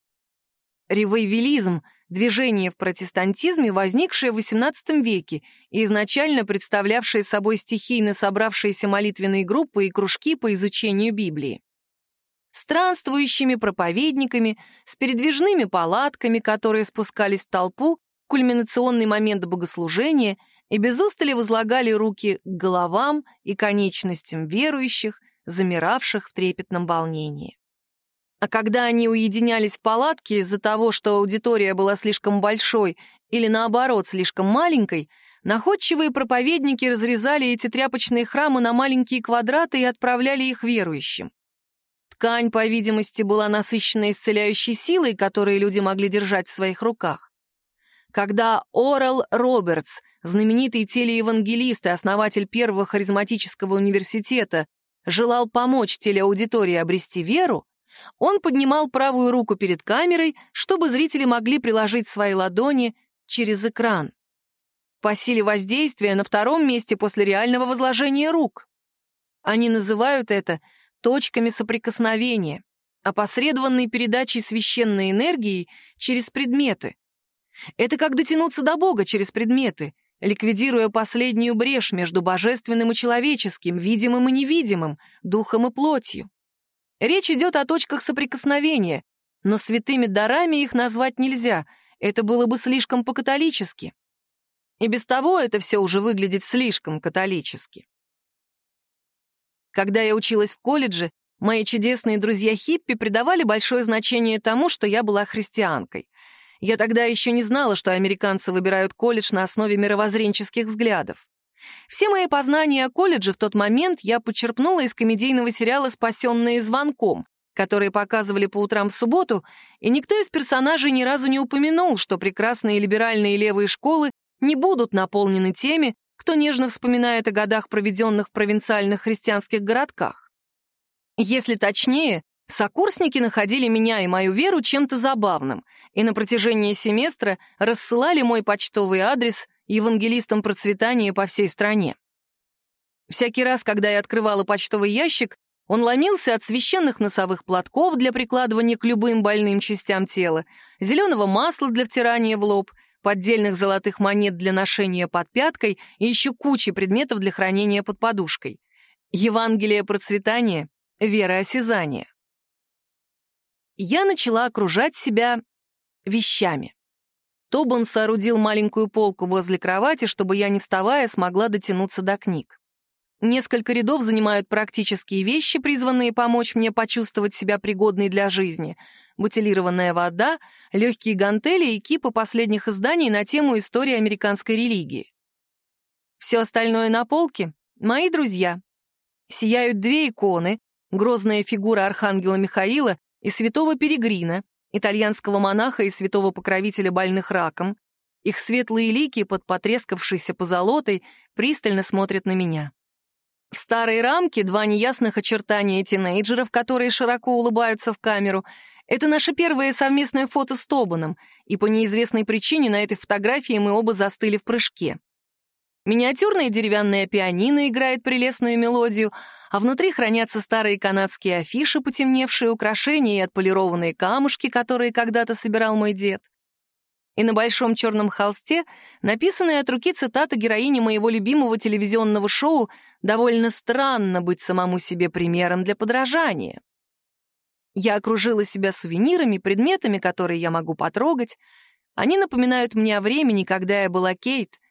Ревоевелизм — движение в протестантизме, возникшее в XVIII веке и изначально представлявшее собой стихийно собравшиеся молитвенные группы и кружки по изучению Библии. Странствующими проповедниками, с передвижными палатками, которые спускались в толпу, кульминационный момент богослужения и без устали возлагали руки к головам и конечностям верующих, замиравших в трепетном волнении. А когда они уединялись в палатке из-за того, что аудитория была слишком большой или, наоборот, слишком маленькой, находчивые проповедники разрезали эти тряпочные храмы на маленькие квадраты и отправляли их верующим. Ткань, по видимости, была насыщена исцеляющей силой, которую люди могли держать в своих руках. Когда Орел Робертс, знаменитый телеевангелист и основатель первого харизматического университета, желал помочь телеаудитории обрести веру, он поднимал правую руку перед камерой, чтобы зрители могли приложить свои ладони через экран. По силе воздействия на втором месте после реального возложения рук. Они называют это точками соприкосновения, опосредованной передачей священной энергии через предметы. Это как дотянуться до Бога через предметы, ликвидируя последнюю брешь между божественным и человеческим, видимым и невидимым, духом и плотью. Речь идет о точках соприкосновения, но святыми дарами их назвать нельзя, это было бы слишком по-католически. И без того это все уже выглядит слишком католически. Когда я училась в колледже, мои чудесные друзья-хиппи придавали большое значение тому, что я была христианкой. Я тогда еще не знала, что американцы выбирают колледж на основе мировоззренческих взглядов. Все мои познания о колледже в тот момент я почерпнула из комедийного сериала «Спасенные звонком», которые показывали по утрам в субботу, и никто из персонажей ни разу не упомянул, что прекрасные либеральные левые школы не будут наполнены теми, кто нежно вспоминает о годах, проведенных в провинциальных христианских городках. Если точнее, сокурсники находили меня и мою веру чем-то забавным, и на протяжении семестра рассылали мой почтовый адрес евангелистом процветания по всей стране. Всякий раз, когда я открывала почтовый ящик, он ломился от священных носовых платков для прикладывания к любым больным частям тела, зеленого масла для втирания в лоб, поддельных золотых монет для ношения под пяткой и еще кучи предметов для хранения под подушкой. Евангелие процветания, вера осязания. Я начала окружать себя вещами. Тобан соорудил маленькую полку возле кровати, чтобы я, не вставая, смогла дотянуться до книг. Несколько рядов занимают практические вещи, призванные помочь мне почувствовать себя пригодной для жизни. Бутилированная вода, легкие гантели и кипы последних изданий на тему истории американской религии. Все остальное на полке — мои друзья. Сияют две иконы, грозная фигура архангела Михаила и святого Перегрина, итальянского монаха и святого покровителя больных раком. Их светлые лики под потрескавшейся позолотой пристально смотрят на меня. В старой рамке два неясных очертания тинейджеров, которые широко улыбаются в камеру. Это наше первое совместное фото с Тобаном, и по неизвестной причине на этой фотографии мы оба застыли в прыжке. Миниатюрная деревянная пианино играет прелестную мелодию, а внутри хранятся старые канадские афиши, потемневшие украшения и отполированные камушки, которые когда-то собирал мой дед. И на большом черном холсте написанная от руки цитата героини моего любимого телевизионного шоу «Довольно странно быть самому себе примером для подражания». Я окружила себя сувенирами, предметами, которые я могу потрогать. Они напоминают мне о времени, когда я была Кейт —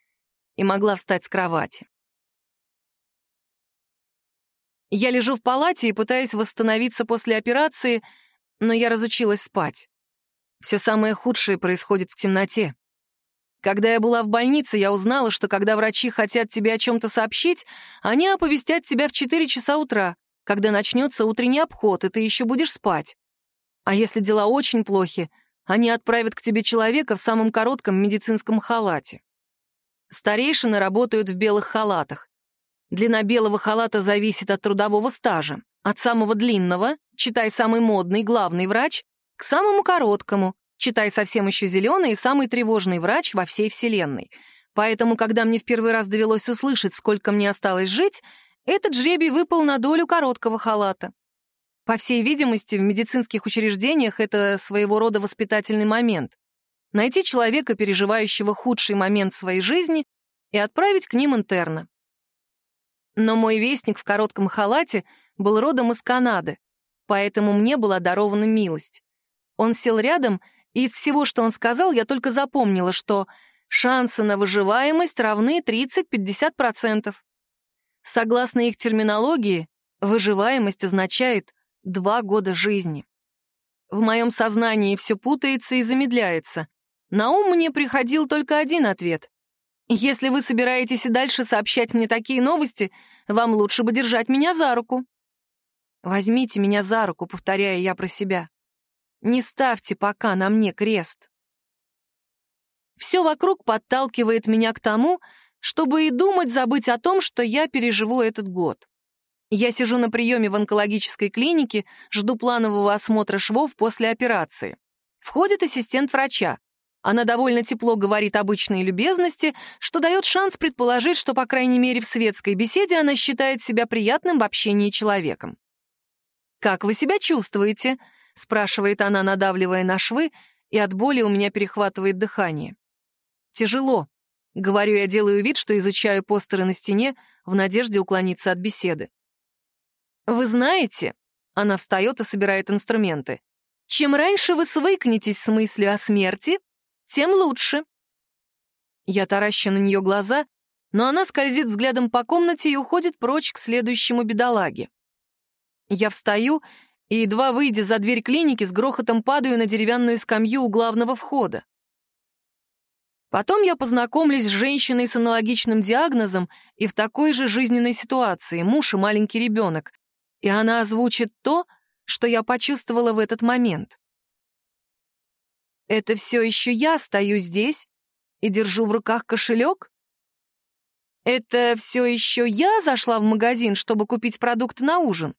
и могла встать с кровати. Я лежу в палате и пытаюсь восстановиться после операции, но я разучилась спать. Все самое худшее происходит в темноте. Когда я была в больнице, я узнала, что когда врачи хотят тебе о чем-то сообщить, они оповестят тебя в 4 часа утра, когда начнется утренний обход, и ты еще будешь спать. А если дела очень плохи, они отправят к тебе человека в самом коротком медицинском халате. Старейшины работают в белых халатах. Длина белого халата зависит от трудового стажа. От самого длинного, читай самый модный, главный врач, к самому короткому, читай совсем еще зеленый и самый тревожный врач во всей вселенной. Поэтому, когда мне в первый раз довелось услышать, сколько мне осталось жить, этот жребий выпал на долю короткого халата. По всей видимости, в медицинских учреждениях это своего рода воспитательный момент. Найти человека, переживающего худший момент своей жизни, и отправить к ним интерна. Но мой вестник в коротком халате был родом из Канады, поэтому мне была дарована милость. Он сел рядом, и из всего, что он сказал, я только запомнила, что шансы на выживаемость равны 30-50%. Согласно их терминологии, выживаемость означает два года жизни. В моем сознании все путается и замедляется. На ум мне приходил только один ответ. Если вы собираетесь и дальше сообщать мне такие новости, вам лучше бы держать меня за руку. Возьмите меня за руку, повторяя я про себя. Не ставьте пока на мне крест. Все вокруг подталкивает меня к тому, чтобы и думать забыть о том, что я переживу этот год. Я сижу на приеме в онкологической клинике, жду планового осмотра швов после операции. Входит ассистент врача. Она довольно тепло говорит обычные любезности, что дает шанс предположить, что, по крайней мере, в светской беседе она считает себя приятным в общении человеком. «Как вы себя чувствуете?» — спрашивает она, надавливая на швы, и от боли у меня перехватывает дыхание. «Тяжело», — говорю я, делаю вид, что изучаю постеры на стене в надежде уклониться от беседы. «Вы знаете...» — она встает и собирает инструменты. «Чем раньше вы свыкнетесь с мыслью о смерти, тем лучше». Я таращу на нее глаза, но она скользит взглядом по комнате и уходит прочь к следующему бедолаге. Я встаю и, едва выйдя за дверь клиники, с грохотом падаю на деревянную скамью у главного входа. Потом я познакомлюсь с женщиной с аналогичным диагнозом и в такой же жизненной ситуации, муж и маленький ребенок, и она озвучит то, что я почувствовала в этот момент. Это все еще я стою здесь и держу в руках кошелек? Это все еще я зашла в магазин, чтобы купить продукт на ужин?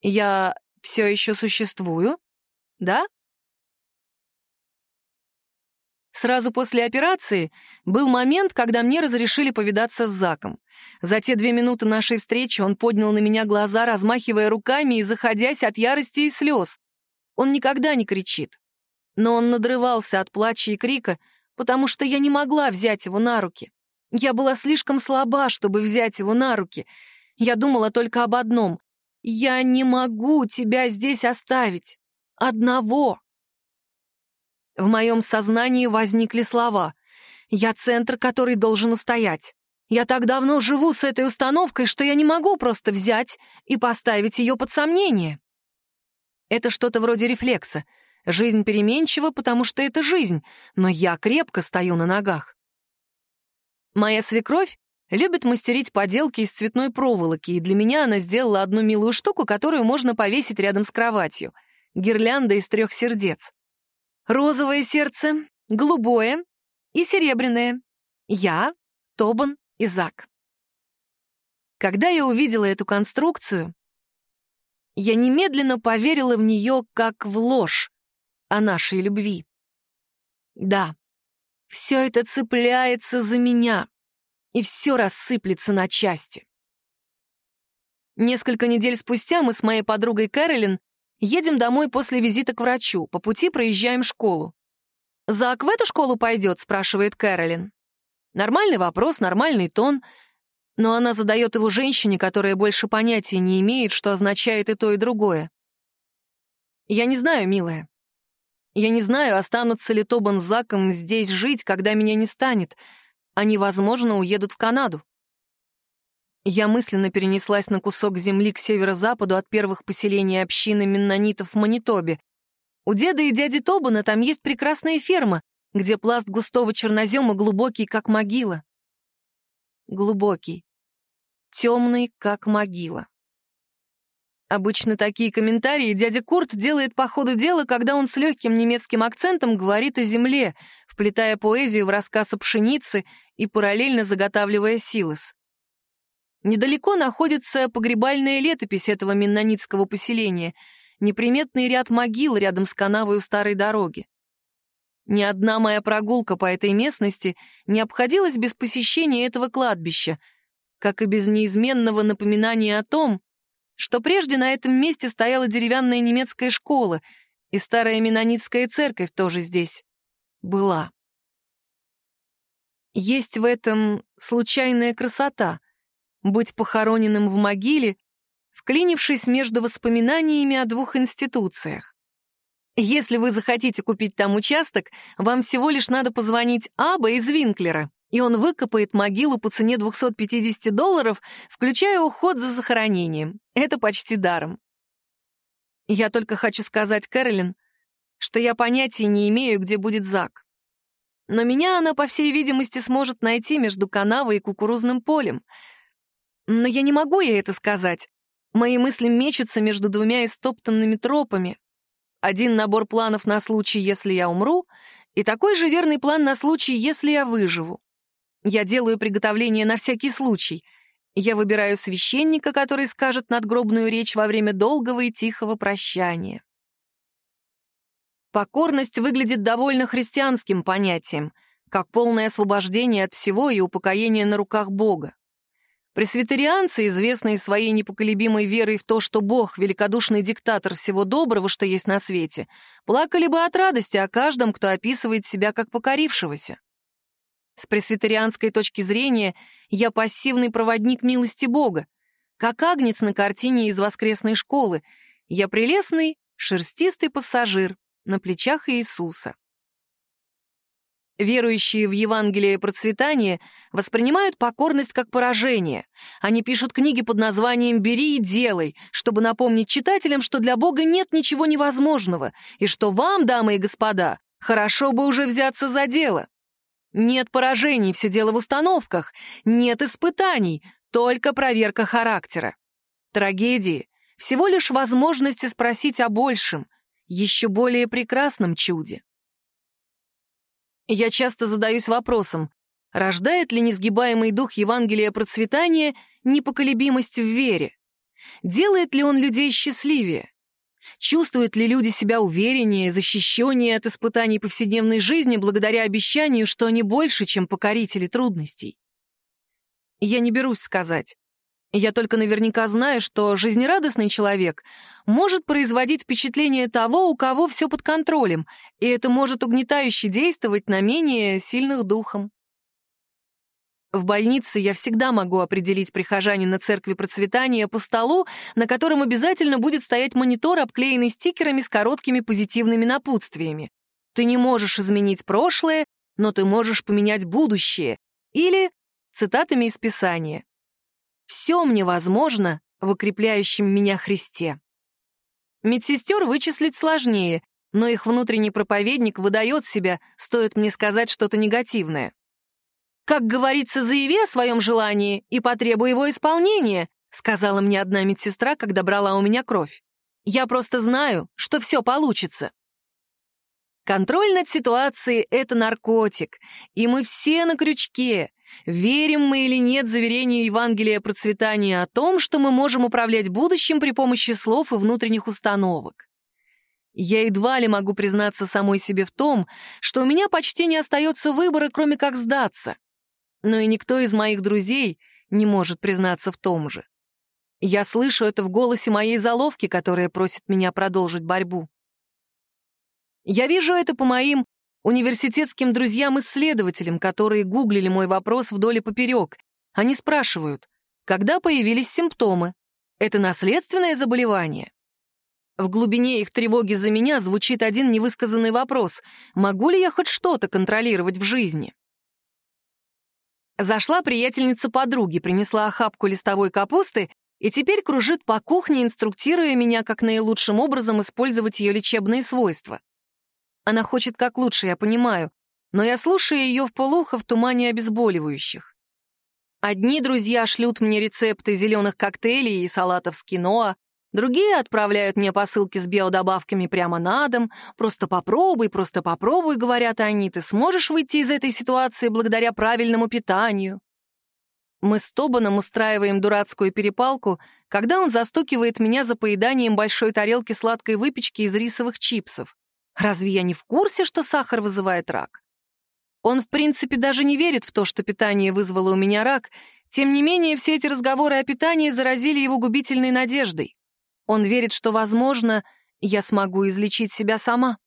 Я все еще существую? Да? Сразу после операции был момент, когда мне разрешили повидаться с Заком. За те две минуты нашей встречи он поднял на меня глаза, размахивая руками и заходясь от ярости и слез. Он никогда не кричит. Но он надрывался от плача и крика, потому что я не могла взять его на руки. Я была слишком слаба, чтобы взять его на руки. Я думала только об одном. «Я не могу тебя здесь оставить. Одного». В моем сознании возникли слова. «Я центр, который должен устоять. Я так давно живу с этой установкой, что я не могу просто взять и поставить ее под сомнение». Это что-то вроде рефлекса. Жизнь переменчива, потому что это жизнь, но я крепко стою на ногах. Моя свекровь любит мастерить поделки из цветной проволоки, и для меня она сделала одну милую штуку, которую можно повесить рядом с кроватью — гирлянда из трех сердец. Розовое сердце, голубое и серебряное. Я, Тобан и Зак. Когда я увидела эту конструкцию, я немедленно поверила в нее как в ложь о нашей любви. Да, все это цепляется за меня, и все рассыплется на части. Несколько недель спустя мы с моей подругой Кэролин Едем домой после визита к врачу, по пути проезжаем школу. «Зак в эту школу пойдет?» — спрашивает Кэролин. Нормальный вопрос, нормальный тон, но она задает его женщине, которая больше понятия не имеет, что означает и то, и другое. «Я не знаю, милая. Я не знаю, останутся ли Тобан с Заком здесь жить, когда меня не станет. Они, возможно, уедут в Канаду. Я мысленно перенеслась на кусок земли к северо-западу от первых поселений общины меннонитов в Манитобе. У деда и дяди Тобана там есть прекрасная ферма, где пласт густого чернозема глубокий, как могила. Глубокий, темный, как могила. Обычно такие комментарии дядя Курт делает по ходу дела, когда он с легким немецким акцентом говорит о земле, вплетая поэзию в рассказ о пшенице и параллельно заготавливая силос. Недалеко находится погребальная летопись этого меннонитского поселения, неприметный ряд могил рядом с канавой у старой дороги. Ни одна моя прогулка по этой местности не обходилась без посещения этого кладбища, как и без неизменного напоминания о том, что прежде на этом месте стояла деревянная немецкая школа, и старая менонитская церковь тоже здесь была. Есть в этом случайная красота — быть похороненным в могиле, вклинившись между воспоминаниями о двух институциях. Если вы захотите купить там участок, вам всего лишь надо позвонить Аба из Винклера, и он выкопает могилу по цене 250 долларов, включая уход за захоронением. Это почти даром. Я только хочу сказать Кэролин, что я понятия не имею, где будет Зак. Но меня она, по всей видимости, сможет найти между канавой и кукурузным полем. Но я не могу ей это сказать. Мои мысли мечутся между двумя истоптанными тропами. Один набор планов на случай, если я умру, и такой же верный план на случай, если я выживу. Я делаю приготовление на всякий случай. Я выбираю священника, который скажет надгробную речь во время долгого и тихого прощания. Покорность выглядит довольно христианским понятием, как полное освобождение от всего и упокоение на руках Бога. Пресвитерианцы, известные своей непоколебимой верой в то, что Бог — великодушный диктатор всего доброго, что есть на свете, плакали бы от радости о каждом, кто описывает себя как покорившегося. С пресвитерианской точки зрения я пассивный проводник милости Бога. Как агнец на картине из воскресной школы, я прелестный, шерстистый пассажир на плечах Иисуса. Верующие в Евангелие процветания воспринимают покорность как поражение. Они пишут книги под названием «Бери и делай», чтобы напомнить читателям, что для Бога нет ничего невозможного, и что вам, дамы и господа, хорошо бы уже взяться за дело. Нет поражений, все дело в установках. Нет испытаний, только проверка характера. Трагедии — всего лишь возможности спросить о большем, еще более прекрасном чуде. Я часто задаюсь вопросом, рождает ли несгибаемый дух Евангелия процветания непоколебимость в вере? Делает ли он людей счастливее? Чувствуют ли люди себя увереннее, защищеннее от испытаний повседневной жизни благодаря обещанию, что они больше, чем покорители трудностей? Я не берусь сказать. Я только наверняка знаю, что жизнерадостный человек может производить впечатление того, у кого все под контролем, и это может угнетающе действовать на менее сильных духом. В больнице я всегда могу определить прихожанина церкви процветания по столу, на котором обязательно будет стоять монитор, обклеенный стикерами с короткими позитивными напутствиями. Ты не можешь изменить прошлое, но ты можешь поменять будущее. Или цитатами из Писания. «Все мне возможно в укрепляющем меня Христе». Медсестер вычислить сложнее, но их внутренний проповедник выдает себя, стоит мне сказать что-то негативное. «Как говорится, заяви о своем желании и потребуй его исполнения», сказала мне одна медсестра, когда брала у меня кровь. «Я просто знаю, что все получится». Контроль над ситуацией — это наркотик, и мы все на крючке. Верим мы или нет заверению Евангелия процветания о том, что мы можем управлять будущим при помощи слов и внутренних установок. Я едва ли могу признаться самой себе в том, что у меня почти не остается выбора, кроме как сдаться но и никто из моих друзей не может признаться в том же. Я слышу это в голосе моей заловки, которая просит меня продолжить борьбу. Я вижу это по моим университетским друзьям-исследователям, которые гуглили мой вопрос вдоль и поперек. Они спрашивают, когда появились симптомы? Это наследственное заболевание? В глубине их тревоги за меня звучит один невысказанный вопрос. Могу ли я хоть что-то контролировать в жизни? Зашла приятельница подруги, принесла охапку листовой капусты и теперь кружит по кухне, инструктируя меня, как наилучшим образом использовать ее лечебные свойства. Она хочет как лучше, я понимаю, но я слушаю ее в полухо в тумане обезболивающих. Одни друзья шлют мне рецепты зеленых коктейлей и салатов с киноа, другие отправляют мне посылки с биодобавками прямо на дом. «Просто попробуй, просто попробуй», — говорят они, «ты сможешь выйти из этой ситуации благодаря правильному питанию». Мы с Тобаном устраиваем дурацкую перепалку, когда он застукивает меня за поеданием большой тарелки сладкой выпечки из рисовых чипсов. Разве я не в курсе, что сахар вызывает рак? Он, в принципе, даже не верит в то, что питание вызвало у меня рак, тем не менее все эти разговоры о питании заразили его губительной надеждой. Он верит, что, возможно, я смогу излечить себя сама.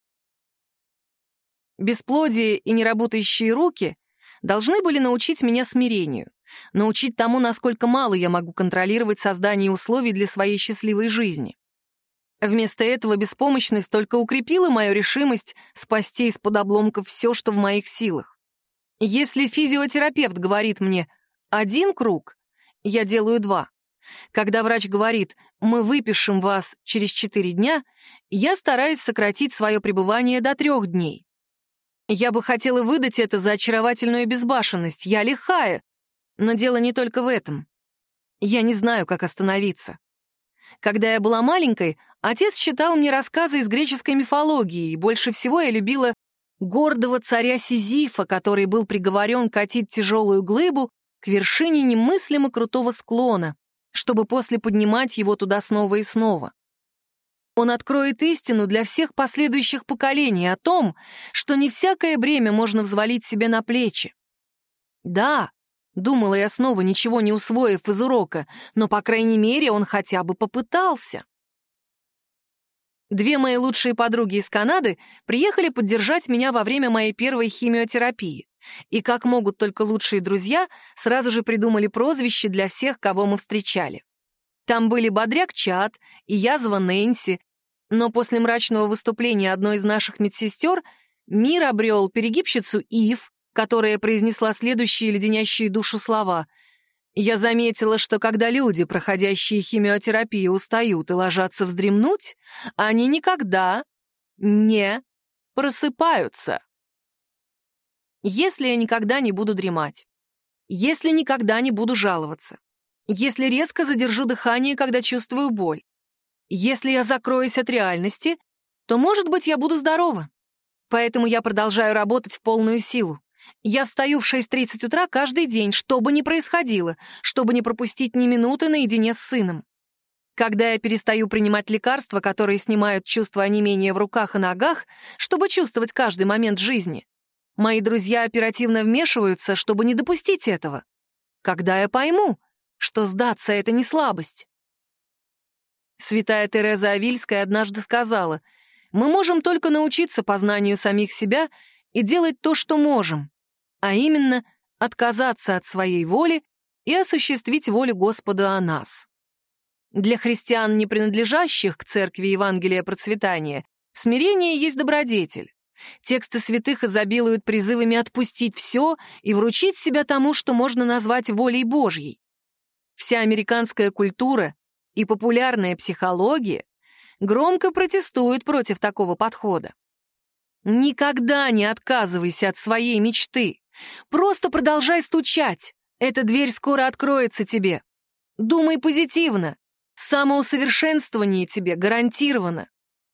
Бесплодие и неработающие руки должны были научить меня смирению, научить тому, насколько мало я могу контролировать создание условий для своей счастливой жизни. Вместо этого беспомощность только укрепила мою решимость спасти из-под обломков все, что в моих силах. Если физиотерапевт говорит мне «один круг», я делаю два. Когда врач говорит «мы выпишем вас через четыре дня», я стараюсь сократить свое пребывание до трех дней. Я бы хотела выдать это за очаровательную безбашенность, я лихая. Но дело не только в этом. Я не знаю, как остановиться. Когда я была маленькой, отец читал мне рассказы из греческой мифологии, и больше всего я любила гордого царя Сизифа, который был приговорен катить тяжелую глыбу к вершине немыслимо крутого склона, чтобы после поднимать его туда снова и снова. Он откроет истину для всех последующих поколений о том, что не всякое бремя можно взвалить себе на плечи. Да, Думала я снова, ничего не усвоив из урока, но, по крайней мере, он хотя бы попытался. Две мои лучшие подруги из Канады приехали поддержать меня во время моей первой химиотерапии. И, как могут только лучшие друзья, сразу же придумали прозвище для всех, кого мы встречали. Там были Бодряк Чат и язва Нэнси, но после мрачного выступления одной из наших медсестер мир обрел перегибщицу Ив, которая произнесла следующие леденящие душу слова. «Я заметила, что когда люди, проходящие химиотерапию, устают и ложатся вздремнуть, они никогда не просыпаются. Если я никогда не буду дремать, если никогда не буду жаловаться, если резко задержу дыхание, когда чувствую боль, если я закроюсь от реальности, то, может быть, я буду здорова. Поэтому я продолжаю работать в полную силу. Я встаю в 6.30 утра каждый день, что бы ни происходило, чтобы не пропустить ни минуты наедине с сыном. Когда я перестаю принимать лекарства, которые снимают чувство онемения в руках и ногах, чтобы чувствовать каждый момент жизни, мои друзья оперативно вмешиваются, чтобы не допустить этого. Когда я пойму, что сдаться — это не слабость. Святая Тереза Авильская однажды сказала, «Мы можем только научиться познанию самих себя и делать то, что можем, а именно отказаться от своей воли и осуществить волю Господа о нас. Для христиан, не принадлежащих к церкви Евангелия процветания, смирение есть добродетель. Тексты святых изобилуют призывами отпустить все и вручить себя тому, что можно назвать волей Божьей. Вся американская культура и популярная психология громко протестуют против такого подхода. Никогда не отказывайся от своей мечты. Просто продолжай стучать. Эта дверь скоро откроется тебе. Думай позитивно. Самоусовершенствование тебе гарантировано.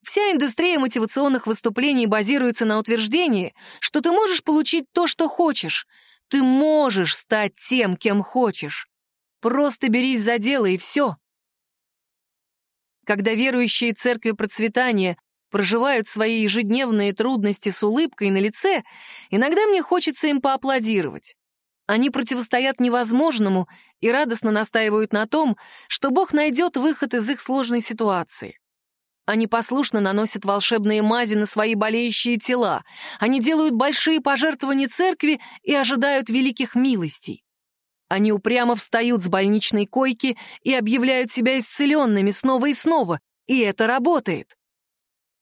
Вся индустрия мотивационных выступлений базируется на утверждении, что ты можешь получить то, что хочешь. Ты можешь стать тем, кем хочешь. Просто берись за дело, и все. Когда верующие церкви процветания проживают свои ежедневные трудности с улыбкой на лице, иногда мне хочется им поаплодировать. Они противостоят невозможному и радостно настаивают на том, что Бог найдет выход из их сложной ситуации. Они послушно наносят волшебные мази на свои болеющие тела. Они делают большие пожертвования церкви и ожидают великих милостей. Они упрямо встают с больничной койки и объявляют себя исцеленными снова и снова, и это работает.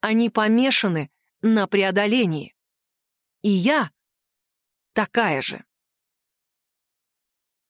Они помешаны на преодолении. И я такая же.